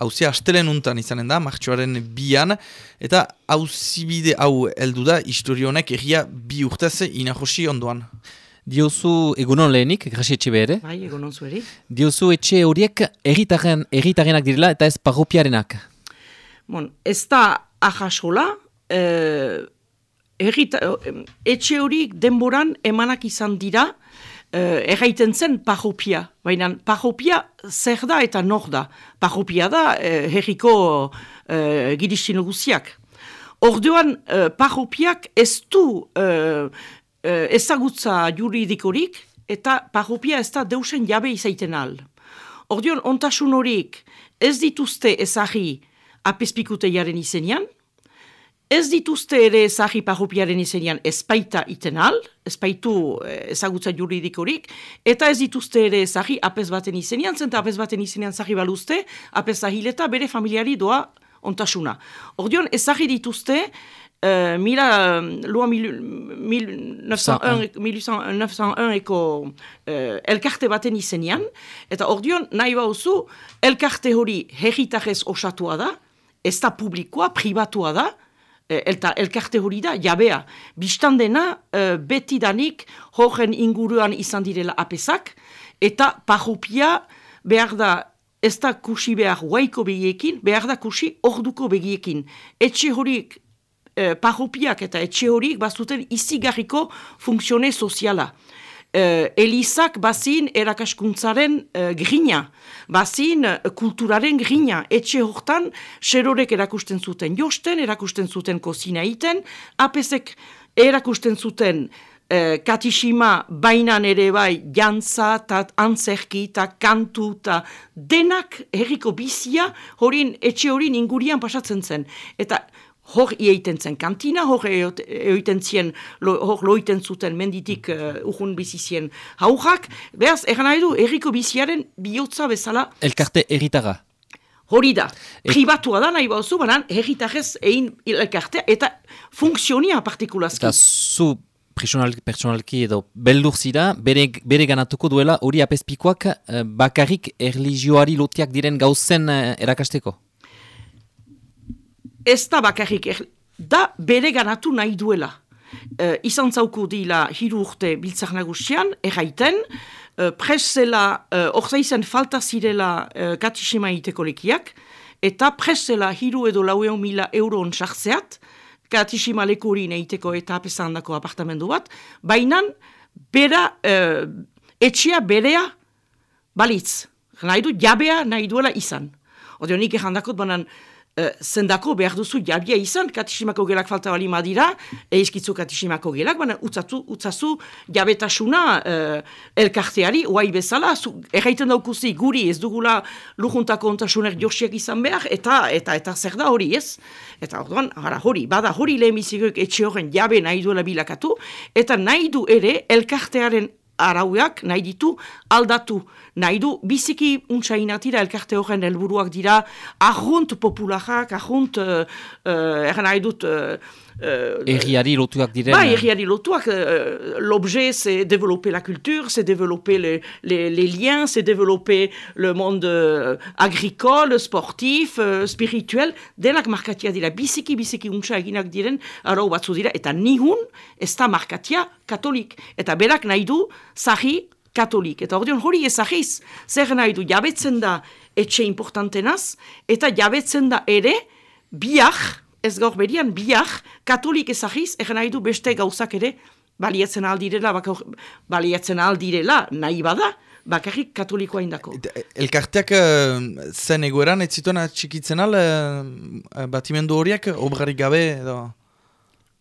hauzia astelen untan izanen da, martxoaren bian, eta hauzibide hau heldu da, historionek egia bi urtez inajosi ondoan. Diozu egunon lehenik, grasi etxe behar, Bai, egunon zueri. Diozu etxe horiek erritaren, erritarenak direla eta ez parropiarenak. Bon, ez da ahasola, eh, errita, eh, etxe horiek denboran emanak izan dira, eh, erraiten zen parropia. Baina parropia zer da eta nor da. Parropia da eh, herriko eh, giristin guziak. Orduan, eh, parropiak ez du eh, eh, ezagutza juridikorik eta parropia ez da deusen jabe izaiten al. Orduan, ontasun horiek ez dituzte ezagri apespikute jaren izenean, ez dituzte ere ezagri parropiaren izenean ezpaita iten al, ezpaitu eh, ezagutza juridikorik, eta ez dituzte ere ezagri apes baten izenean, zenta apes baten izenean zagri baluzte, apes ahileta bere familiari doa ontasuna. Orduan, ezagri dituzte, Uh, mila, lua mil, mil, 901, 1801 eko uh, elkarte baten izenean, eta ordion nahi bauzu, elkarte hori herritarrez osatua da, ez da publikoa, privatua da, eta elkarte hori da, jabea. Bistan dena, uh, betidanik horren inguruan izan direla apesak, eta parrupia behar da ez da kusi behar waiko begiekin, behar da kusi orduko begiekin. Etxe horiek eh, parropiak eta etxe horiek bazuten izigarriko funkzione soziala. Eh, Elizak bazin erakaskuntzaren eh, grina, bazin eh, kulturaren grina, etxe hortan xerorek erakusten zuten josten, erakusten zuten kozina iten, apesek erakusten zuten eh, katishima bainan ere bai jantza, ta antzerki, ta kantu, ta denak herriko bizia horin etxe horin ingurian pasatzen zen. Eta hor ieiten zen kantina, hor eoiten zien, lo, hor loiten zuten menditik uh, urgun bizizien haujak, behaz, eran nahi du, erriko biziaren bihotza bezala, Elkarte erritara. hori da, privatua da nahi bauzu, banan, herritarrez egin elkartea, eta funtzionia partikulazki. Eta zu personal, personalki edo beldur zira, bere, bere ganatuko duela hori apespikoak eh, bakarrik erlijioari lotiak diren gauzen eh, erakasteko. Ez da bakarrik, er, da bere ganatu nahi duela. Uh, izan zauku dila hiru urte biltzak nagusian, erraiten, uh, presela, uh, orza izan falta zirela uh, katisima iteko lekiak, eta presela hiru edo laueon mila euro sartzeat, katisima leku hori neiteko eta apesandako apartamendu bat, bainan, bera, uh, etxea berea balitz. Nahi du, jabea nahi duela izan. Odio nik errandakot, banan, zendako behar duzu jabia izan, katisimako gelak falta bali madira, eizkitzu katisimako gelak, baina utzatu, utzazu jabetasuna uh, elkarteari, oai bezala, zu, erraiten daukuzi guri ez dugula lujuntako ontasunek josiak izan behar, eta eta eta zer da hori ez? Eta orduan, hara hori, bada hori lehemizigok etxe horren jabe nahi duela bilakatu, eta nahi du ere elkartearen arauak nahi ditu aldatu. Nahi du biziki untsainatira elkarte horren helburuak dira ahunt popularak, ahunt, uh, uh, erran nahi dut... Uh, Erriari lotuak diren. Bai, erriari lotuak. L'objet, c'est développer la culture, c'est développer les, les, les liens, c'est développer le monde euh, agricole, sportif, euh, spirituel. Denak markatia dira, biziki, biziki untsa eginak diren, arau batzu dira, eta nihun, ez da markatia katolik. Eta berak nahi du, zahi katolik. Eta ordeon hori ezagiz, zer nahi du, jabetzen da etxe importantenaz, eta jabetzen da ere, biak, ez gaur berian, biak, katolik ezagiz, egen nahi du beste gauzak ere, baliatzen aldirela, bakar, baliatzen aldirela, nahi bada, bakarrik katolikoa indako. Elkarteak uh, zen egoeran, ez zituen txikitzen al, uh, batimendu horiek, obrarik gabe, edo...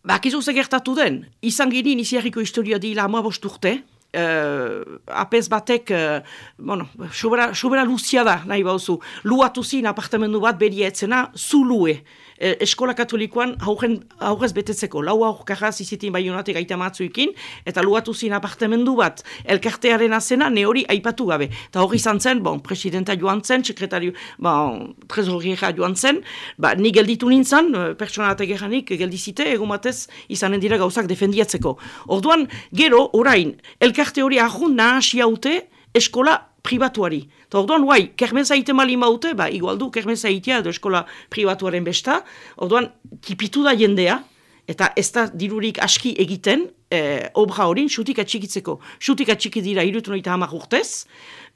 Bakizu ze gertatu den, izan ginen iziarriko historia dila ama bosturte, uh, apez batek, uh, bueno, sobera, sobera luzia da, nahi bauzu, luatu zin apartamendu bat berietzena, zulue. E, eskola katolikoan aurren, aurrez betetzeko, lau aurkarraz izitin bai honatek gaita matzuikin, eta luatu zin apartamendu bat, elkartearen azena, ne hori aipatu gabe. Eta hori izan zen, bon, presidenta joan zen, sekretario, bon, trezorriera joan zen, ba, ni gelditu nintzen, pertsonatek geranik, geldizite, egun batez, izanen dira gauzak defendiatzeko. Orduan, gero, orain, elkarte hori ahun nahasi haute, eskola pribatuari. Eta orduan, guai, kermeza egiten mali maute, ba, igualdu kermeza egitea edo eskola pribatuaren besta, orduan, kipitu da jendea, eta ez da dirurik aski egiten, eh, obra horin, xutik atxikitzeko. Xutik atxiki dira irutu noita hamak urtez,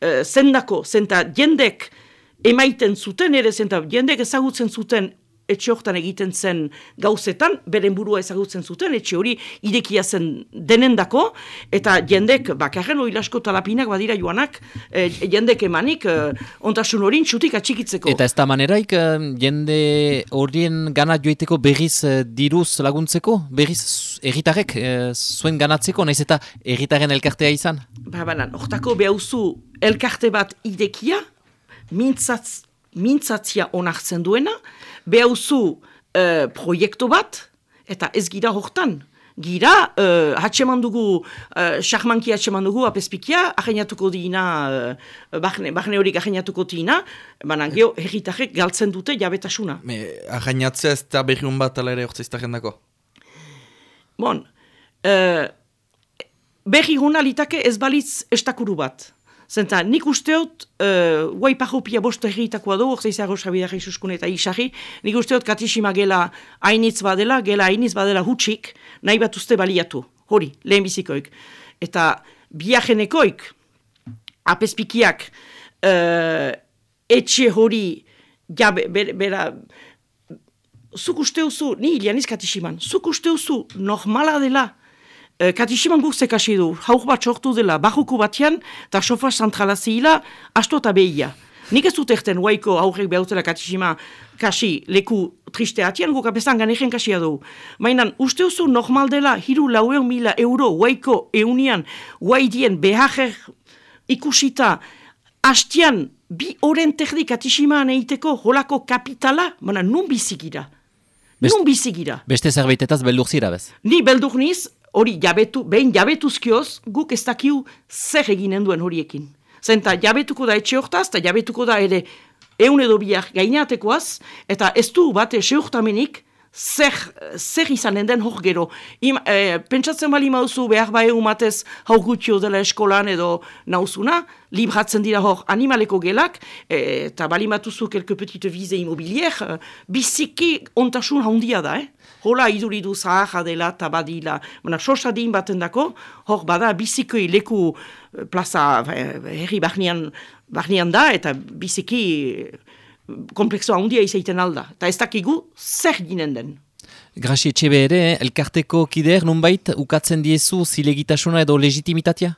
eh, zendako, zenta jendek emaiten zuten ere, zenta jendek ezagutzen zuten etxe hortan egiten zen gauzetan, beren burua ezagutzen zuten, etxe hori idekia zen denendako, eta jendek, bakarren hori lasko talapinak badira joanak, e, jendek emanik, e, ontasun hori txutik atxikitzeko. Eta ez da maneraik, eh, jende horien gana joiteko berriz diruz laguntzeko? Berriz erritarek zuen ganatzeko, naiz eta erritaren elkartea izan? Ba, banan, ortako behauzu elkarte bat idekia, mintzatz, mintzatzia onartzen duena, behauzu uh, proiektu bat, eta ez gira hortan. Gira, uh, hatxeman dugu, uh, xahmanki hatxeman dugu, apespikia, ahainatuko dina, uh, bahne, bahne horik ahainatuko dina, baina geho, herritarek galtzen dute jabetasuna. Me, ahainatzea ez da berriun bat ala ere ortsaiztaren dako? Bon, uh, berri hona litake ez balitz estakuru bat. Zenta, nik usteot, uh, guai pahopia bost egitakoa du, orzei zago sabidak eta isari, nik usteot katisima gela hainitz badela, gela hainitz badela hutsik, nahi bat uste baliatu, hori, lehen bizikoik. Eta biajenekoik, apespikiak, uh, etxe hori, ja, bera, bera zuk usteuzu, ni ilianiz katisiman, zuk usteuzu normala dela, Eh, Katisiman guztek hasi du, hauk bat sortu dela, bajuku batean, eta sofa zentrala zihila, asto eta behia. Nik ez dut erten waiko aurrek behautela katisima kasi leku triste atian, guk apesan ganegen kasia du. Mainan, uste oso normal dela, hiru laueon mila euro waiko eunian, waidien behajer ikusita, hastian bi oren terdi katisimaan eiteko holako kapitala, mana nun bizigira. Nun bizigira. Beste zerbaitetaz beldur zira bez? Ni beldur niz, hori jabetu, behin jabetuzkioz, guk ez dakiu zer eginen duen horiekin. Zenta jabetuko da etxe hortaz, eta jabetuko da ere eun edo biak gainatekoaz, eta ez du bate seurtamenik zer, zer izanen den hor gero. Im, e, pentsatzen bali mauzu behar bai umatez hau gutio dela eskolan edo nauzuna, libratzen dira hor animaleko gelak, e, eta bali matuzu kelke petite vize imobilier, e, biziki ontasun handia da, eh? Hola iduridu zaharra dela eta badila. Bona, sosadin baten dako, hor bada bizikoi leku eh, plaza eh, herri bahnian, bahnian da eta biziki eh, komplexoa handia izaiten alda. Eta ez dakigu zer ginen den. Graxi etxebe ere, elkarteko kider, nunbait, ukatzen diezu zilegitasuna edo legitimitatea?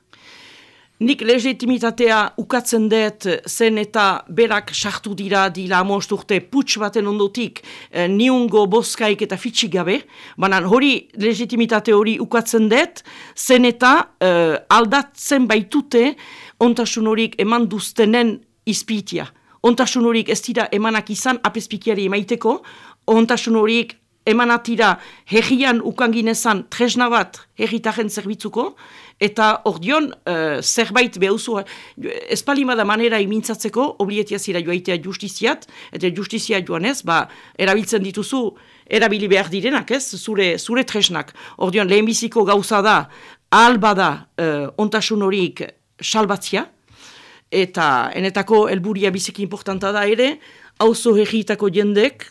Nik legitimitatea ukatzen dut zen eta berak sartu dira dila amost urte putx baten ondotik eh, niungo boskaik eta fitxik gabe. Baina hori legitimitate hori ukatzen dut zen eta eh, aldatzen baitute ontasun horik eman duztenen izpitia. Ontasun horik ez dira emanak izan apespikiari emaiteko, ontasun horik emanatira herrian ukanginezan tresna bat herritaren zerbitzuko, eta ordion uh, zerbait behuzu, espalimada manera imintzatzeko, oblietia zira joaitea justiziat, eta justizia joanez, ba, erabiltzen dituzu, erabili behar direnak, ez, zure, zure tresnak. Ordion, lehenbiziko gauza da, alba da, uh, ontasun horiek salbatzia, eta enetako helburia biziki importanta da ere, hauzo herrietako jendek,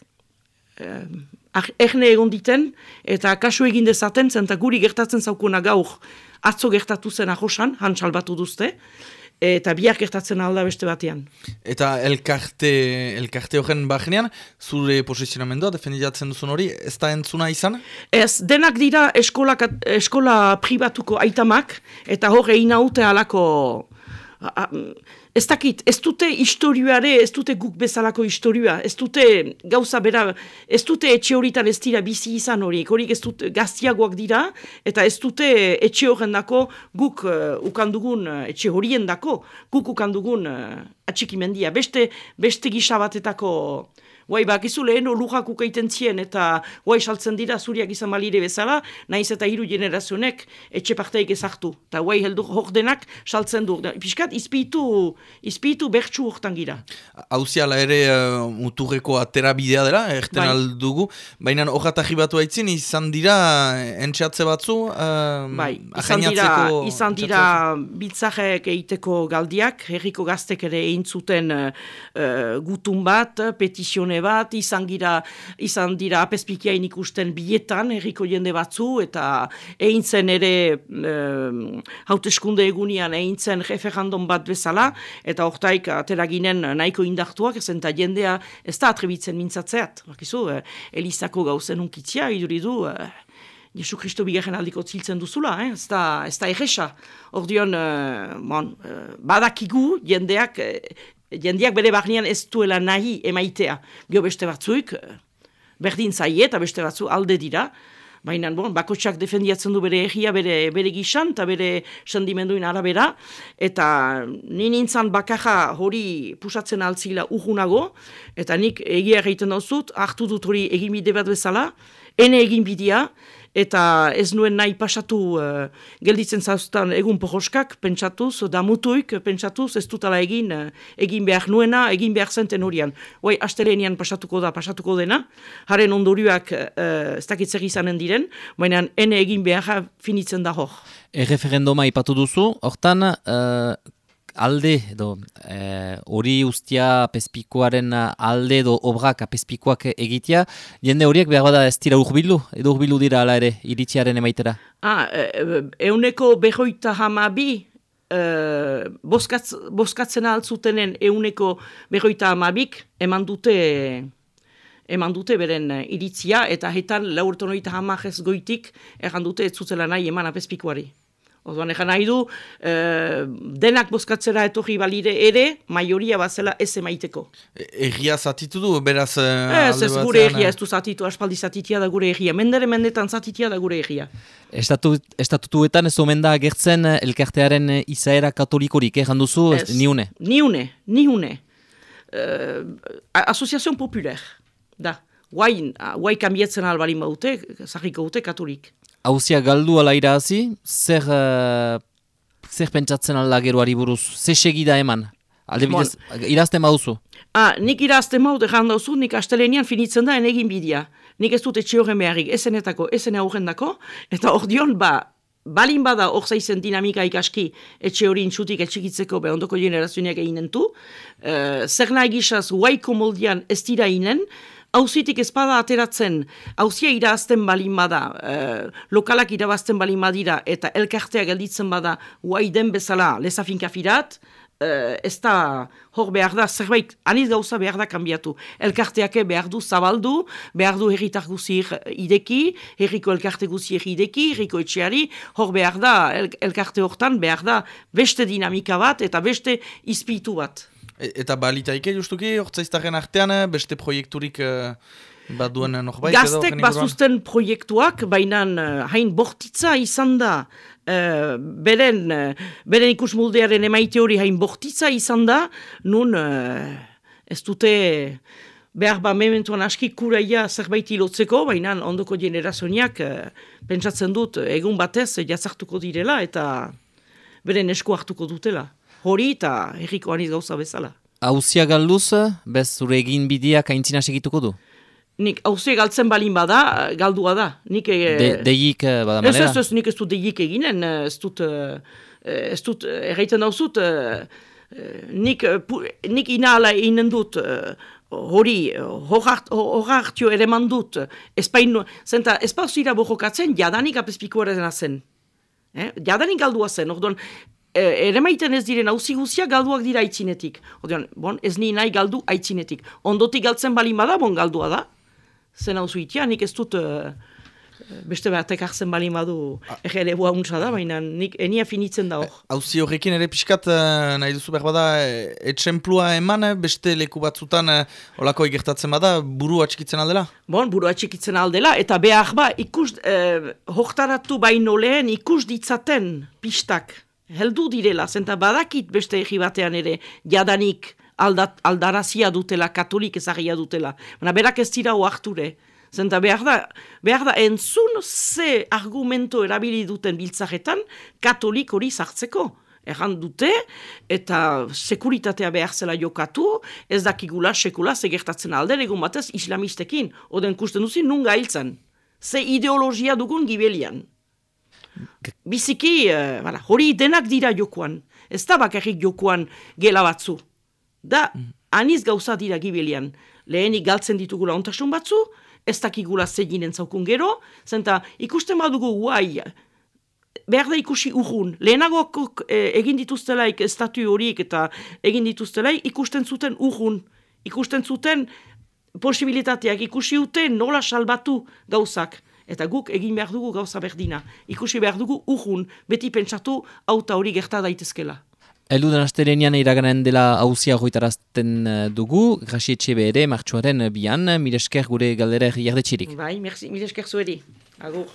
erne egon diten, eta kasu egin dezaten, zenta guri gertatzen zaukuna gaur, atzo gertatu zen ahosan, han salbatu duzte, eta biak gertatzen alda beste batean. Eta elkarte, elkarte horren bajenean, zure posizionamendua defenditzen duzun hori, ez da entzuna izan? Ez, denak dira eskola, eskola pribatuko aitamak, eta hor egin haute alako ez dakit, ez dute historioare, ez dute guk bezalako historioa, ez dute gauza bera, ez dute etxe horitan ez dira bizi izan horiek, horiek ez dute gaztiagoak dira, eta ez dute etxe horren dako guk uh, ukandugun, uh, etxe horien dako, guk ukandugun uh, atxikimendia. Beste, beste gisa batetako Guai, bakizu lehen olujak ukaiten zien eta guai saltzen dira zuriak izan balire bezala, naiz eta hiru generazionek etxe parteik ezartu. Eta guai heldu hor denak saltzen du. Piskat, izpitu izpitu bertsu hortan gira. Hauziala ere uh, muturreko atera bidea dela, erten Bai. aldugu, baina hojata jibatu haitzin, izan dira entxeatze batzu, uh, Bai, izan dira, izan dira biltzarek egiteko galdiak, herriko gaztek ere egin zuten uh, gutun bat, petizione bat, izan dira, izan dira apezpikiain ikusten bietan herriko jende batzu, eta egin zen ere uh, hauteskunde egunian egin zen referandum bat bezala, eta hortaik atera ginen nahiko indartuak, zen eta jendea ez da atrebitzen mintzatzeat. Bakizu, uh, Elizako gauzen unkitzia, iduridu, uh, Jesu Kristo bigarren aldiko ziltzen duzula, eh? ez da, ez da erresa. Ordion, uh, bon, uh, badakigu jendeak, jendeak bere barnean ez duela nahi emaitea. Gio beste batzuik, uh, berdin zaie eta beste batzu alde dira, Baina, bon, bakotsak defendiatzen du bere egia, bere, bere gisan, eta bere sendimenduin arabera, eta ni nintzen bakarra hori pusatzen altzila urgunago, eta nik egia egiten dauzut, hartu dut hori egin bide bat bezala, ene egin bidea, eta ez nuen nahi pasatu uh, gelditzen zauztan egun pohoskak, pentsatuz, damutuik, pentsatuz, ez dutala egin, uh, egin behar nuena, egin behar zenten horian. Hoi, astelenian pasatuko da, pasatuko dena, haren ondorioak uh, ez dakit zer izanen diren, baina ene egin behar finitzen da hor. Erreferendoma ipatu duzu, hortan uh, alde edo eh, hori ustia pespikoaren alde edo obrak pespikoak egitea, jende horiek behar bada ez dira urbildu, edo urbildu dira ala ere iritziaren emaitera? Ah, e, euneko behoita hamabi, e, boskatz, boskatzen altzutenen euneko behoita hamabik, eman dute eman dute beren iritzia, eta hetan laurtonoita hamajez goitik, egan dute ez zutela nahi eman apespikoari. Orduan egan nahi du, e, denak bozkatzera etorri balire ere, maioria bazela ez emaiteko. Egia zatitu du, beraz... Ez, ez gure egia, ez du zatitu, aspaldi zatitia da gure egia. Mendere mendetan zatitia da gure egia. Estatu, estatutuetan ez omen da agertzen elkartearen izaera katolikorik, eh, duzu, Ez. niune? Niune, niune. Uh, Asoziazion populer, da. Guai, guai kanbietzen albarin baute, zahiko dute katolik. Hauzia galdu ala irazi, zer, uh, zer pentsatzen alda geroari buruz, ze segida eman? Alde bidez, irazten baduzu. Ah, nik irazten maut egan dauzu, nik astelenian finitzen da enegin bidia. Nik ez dut etxe horren beharrik, ezenetako, ezen aurrendako, eta hor dion, ba, balin bada hor zaizen dinamika ikaski etxe hori intxutik etxikitzeko be ondoko generazioak eginen du, uh, zer nahi gizaz, guaiko moldian ez dira inen, Hauzitik ezpada ateratzen, hauzia irazten balin bada, eh, lokalak irabazten balin badira, eta elkartea gelditzen bada, guai den bezala, lezafinkafirat, eh, ez da hor behar da, zerbait, aniz gauza behar da kanbiatu. Elkarteake behar du zabaldu, behar du herritar guzier ideki, herriko elkarte guzier ideki, herriko etxeari, hor behar da, el, elkarte hortan behar da beste dinamika bat eta beste izpitu bat. E- Eta balitaike justuki, hortzaiztaren artean, eh, beste proiekturik uh, bat duen norbait? edo Gaztek bazuzten proiektuak, baina hain bortitza izan da, uh, beren, uh, beren ikusmuldearen emaite hori hain bortitza izan da, nun uh, ez dute behar ba mementuan aski kuraia zerbait ilotzeko, baina ondoko generazioak uh, pentsatzen dut egun batez jazartuko direla eta beren esku hartuko dutela. Hori eta herriko aniz gauza bezala. Hauzia galduz, bez zure egin bideak aintzina segituko du? Nik hauze galtzen balin bada, galdua da. Nik, eh, De, deik eh, bada Ez, manera? ez, ez, nik ez dut deik eginen, eh, ez dut, ez dut, erraiten dauzut, nik, nik inala inen dut, hori, hor hartio ere mandut, ez baino, zenta, ez pauzira bojokatzen, jadanik apespikoaren zen. Eh? Jadanik galdua zen, orduan, eh, ere maiten ez diren hauzi guzia galduak dira aitzinetik. Orduan, bon, ez ni nahi galdu aitzinetik. Ondotik galtzen balin bada, bon galdua da. Zen hauzu itia, nik ez dut eh, beste batek hartzen balin badu ere bua untsa da, baina nik enia finitzen da hor. Hauzi horrekin ere pixkat nahi duzu behar bada etxemplua eman beste leku batzutan olako egertatzen bada buru atxikitzen aldela? Bon, burua txikitzen aldela, eta behar ba, ikus, eh, hoktaratu baino lehen ikus ditzaten pistak. Heldu direla, zenta badakit beste egi batean ere jadanik aldat, aldarazia dutela, katolik ezagia dutela. Baina berak ez dira oarture. Zenta behar da, behar da entzun ze argumento erabili duten biltzaretan katolik hori sartzeko. erran dute, eta sekuritatea behar zela jokatu, ez dakigula sekula segertatzen alde, egun batez islamistekin, oden kusten duzin nun gailtzen. Ze ideologia dugun gibelian. Biziki, uh, bala, hori denak dira jokoan. Ez da bakarrik jokoan gela batzu. Da, aniz gauza dira gibelian. Lehenik galtzen ditugula ontasun batzu, ez dakigula zeginen zaukun gero, zenta ikusten badugu guai, behar da ikusi urrun. Lehenago eh, egin dituztelaik estatu horiek eta egin dituztelaik ikusten zuten urrun. Ikusten zuten posibilitateak, ikusi ute nola salbatu gauzak. Eta guk egin behar dugu gauza berdina. Ikusi behar dugu urrun, beti pentsatu auta hori gerta daitezkela. Eldu den astelenian iraganen dela hauzia hoitarazten eh, dugu, grasi etxe ere, martxuaren bian, miresker gure galdera jardetxirik. Bai, merci, miresker zueri. Agur.